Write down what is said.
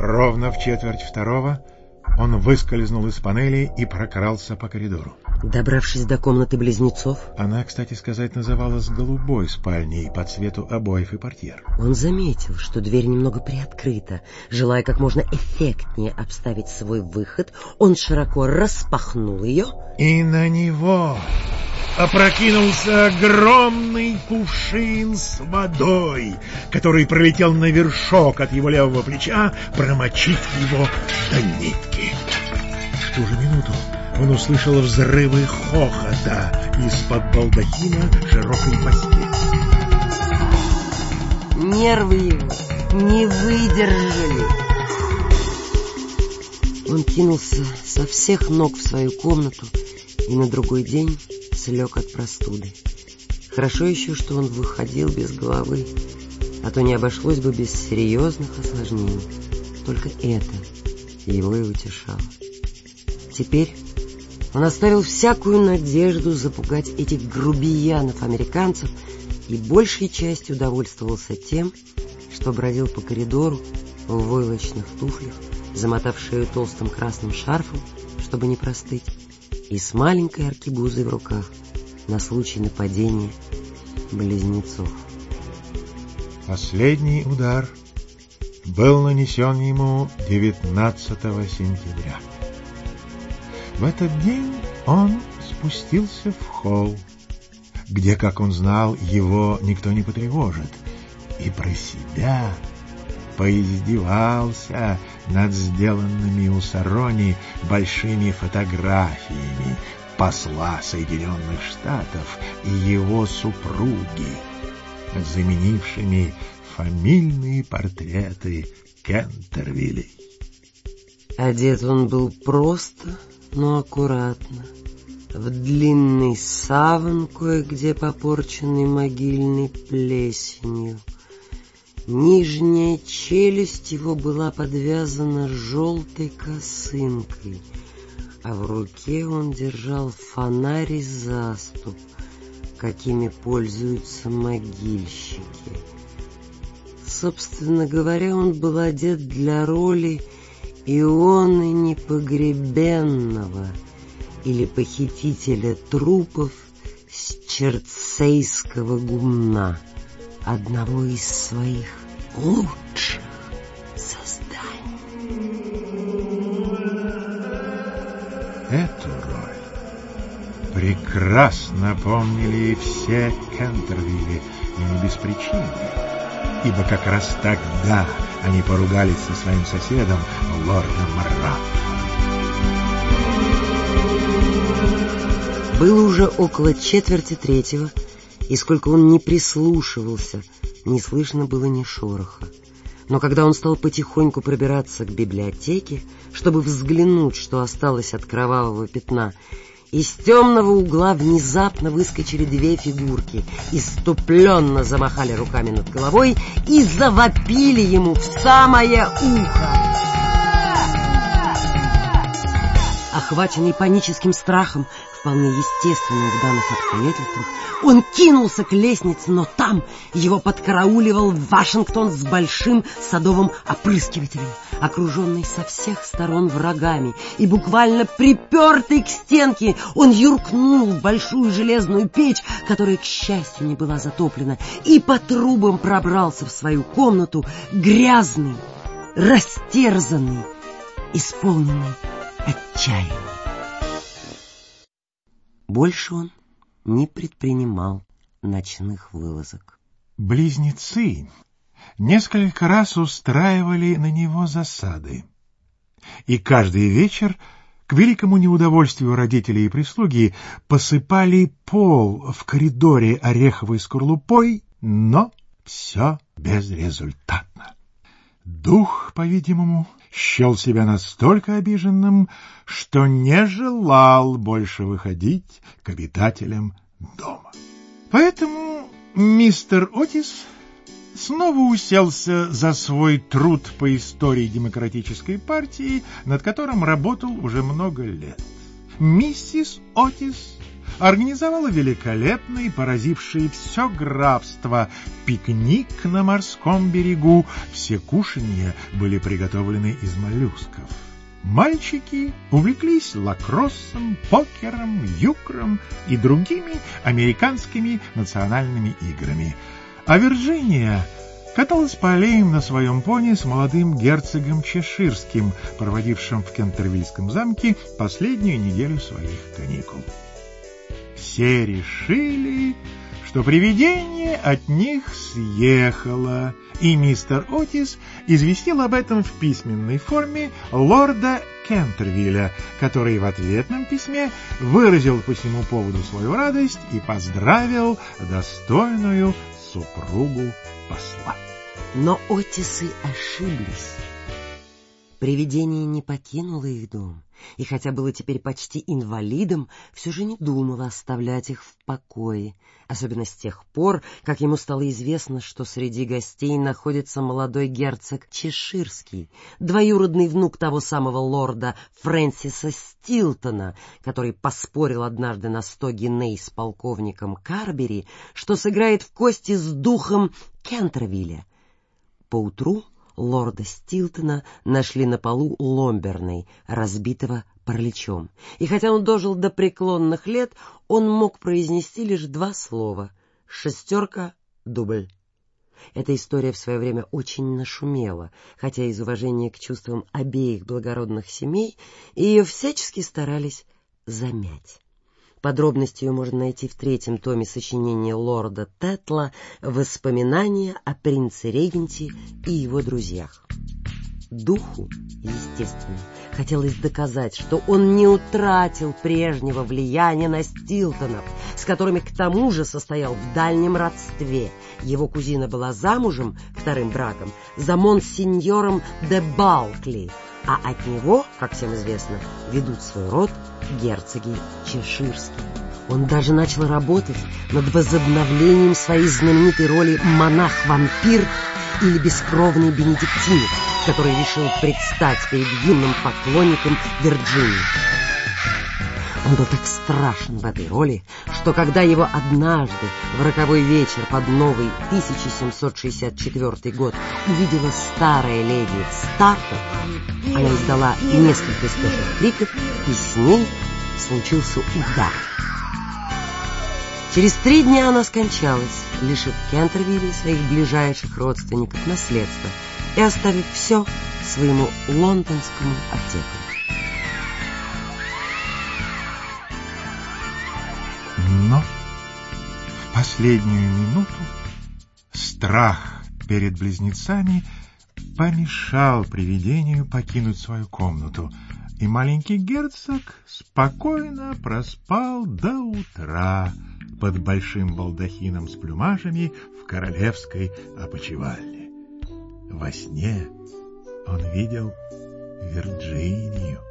Ровно в четверть второго он выскользнул из панели и прокрался по коридору. Добравшись до комнаты близнецов, Она, кстати сказать, называлась голубой спальней по цвету обоев и портьер. он заметил, что дверь немного приоткрыта. Желая как можно эффектнее обставить свой выход, он широко распахнул ее. И на него опрокинулся огромный кувшин с водой, который пролетел на вершок от его левого плеча, промочив его до нитки. В ту же минуту он услышал взрывы хохота из-под балдахина широкой постели. Нервы его не выдержали. Он кинулся со всех ног в свою комнату и на другой день слег от простуды. Хорошо еще, что он выходил без головы, а то не обошлось бы без серьезных осложнений. Только это его и утешало. Теперь он оставил всякую надежду запугать этих грубиянов-американцев и большей частью удовольствовался тем, что бродил по коридору в войлочных туфлях, замотав шею толстым красным шарфом, чтобы не простыть, и с маленькой аркебузой в руках на случай нападения близнецов. Последний удар был нанесен ему 19 сентября. В этот день он спустился в холл, где, как он знал, его никто не потревожит, и про себя поиздевался над сделанными у Сарони большими фотографиями посла Соединенных Штатов и его супруги, заменившими фамильные портреты Кентервиллей. Одет он был просто, но аккуратно. В длинный саван, кое-где попорченный могильной плесенью. Нижняя челюсть его была подвязана желтой косынкой, а в руке он держал фонарь и заступ, какими пользуются могильщики. Собственно говоря, он был одет для роли Ионы непогребенного или похитителя трупов с черцейского гумна, одного из своих лучших созданий. Эту роль прекрасно помнили все Кентервилли, и не без причины, ибо как раз тогда они поругались со своим соседом, лордом Маррап. Было уже около четверти третьего, и сколько он не прислушивался, не слышно было ни шороха. Но когда он стал потихоньку пробираться к библиотеке, чтобы взглянуть, что осталось от кровавого пятна, из темного угла внезапно выскочили две фигурки, иступленно замахали руками над головой и завопили ему в самое ухо. Охваченный паническим страхом, вполне естественным в данных обстоятельствах, он кинулся к лестнице, но там его подкарауливал Вашингтон с большим садовым опрыскивателем, окруженный со всех сторон врагами, и буквально припертый к стенке, он юркнул в большую железную печь, которая, к счастью, не была затоплена, и по трубам пробрался в свою комнату, грязный, растерзанный, исполненный отчаяния. Больше он не предпринимал ночных вылазок. Близнецы несколько раз устраивали на него засады. И каждый вечер, к великому неудовольствию родителей и прислуги, посыпали пол в коридоре ореховой скорлупой, но все безрезультатно. Дух, по-видимому, счел себя настолько обиженным, что не желал больше выходить к обитателям дома. Поэтому мистер Отис снова уселся за свой труд по истории демократической партии, над которым работал уже много лет. Миссис Отис организовала великолепный, поразивший все графство, пикник на морском берегу. Все кушанья были приготовлены из моллюсков. Мальчики увлеклись лакроссом, покером, юкром и другими американскими национальными играми. А Вирджиния каталась по аллеям на своем пони с молодым герцогом Чеширским, проводившим в Кентервильском замке последнюю неделю своих каникул. Все решили, что привидение от них съехало, и мистер Отис известил об этом в письменной форме лорда Кентервилля, который в ответном письме выразил по всему поводу свою радость и поздравил достойную супругу посла. Но Отисы ошиблись. Привидение не покинуло их дом, и хотя было теперь почти инвалидом, все же не думало оставлять их в покое, особенно с тех пор, как ему стало известно, что среди гостей находится молодой герцог Чеширский, двоюродный внук того самого лорда Фрэнсиса Стилтона, который поспорил однажды на сто геней с полковником Карбери, что сыграет в кости с духом Кентервилля. Поутру лорда Стилтона нашли на полу ломберной, разбитого параличом. И хотя он дожил до преклонных лет, он мог произнести лишь два слова — «шестерка, дубль». Эта история в свое время очень нашумела, хотя из уважения к чувствам обеих благородных семей ее всячески старались замять. Подробности ее можно найти в третьем томе сочинения лорда Тетла «Воспоминания о принце-регенте и его друзьях». Духу, естественно, хотелось доказать, что он не утратил прежнего влияния на Стилтонов, с которыми к тому же состоял в дальнем родстве. Его кузина была замужем вторым браком за монсеньором де Балкли, а от него, как всем известно, ведут свой род герцоги Чеширские. Он даже начал работать над возобновлением своей знаменитой роли монах-вампир или бескровный бенедиктинец, который решил предстать перед юным поклонником Вирджинии. Он был так страшен в этой роли, что когда его однажды в роковой вечер под новый 1764 год увидела старая леди Стартер, она издала несколько истошных криков, и с ней случился удар. Через три дня она скончалась, лишив Кентервилля и своих ближайших родственников наследства и оставив все своему лондонскому аптекарю. Но в последнюю минуту страх перед близнецами помешал привидению покинуть свою комнату, и маленький герцог спокойно проспал до утра под большим балдахином с плюмажами в королевской опочивальне. Во сне он видел Вирджинию.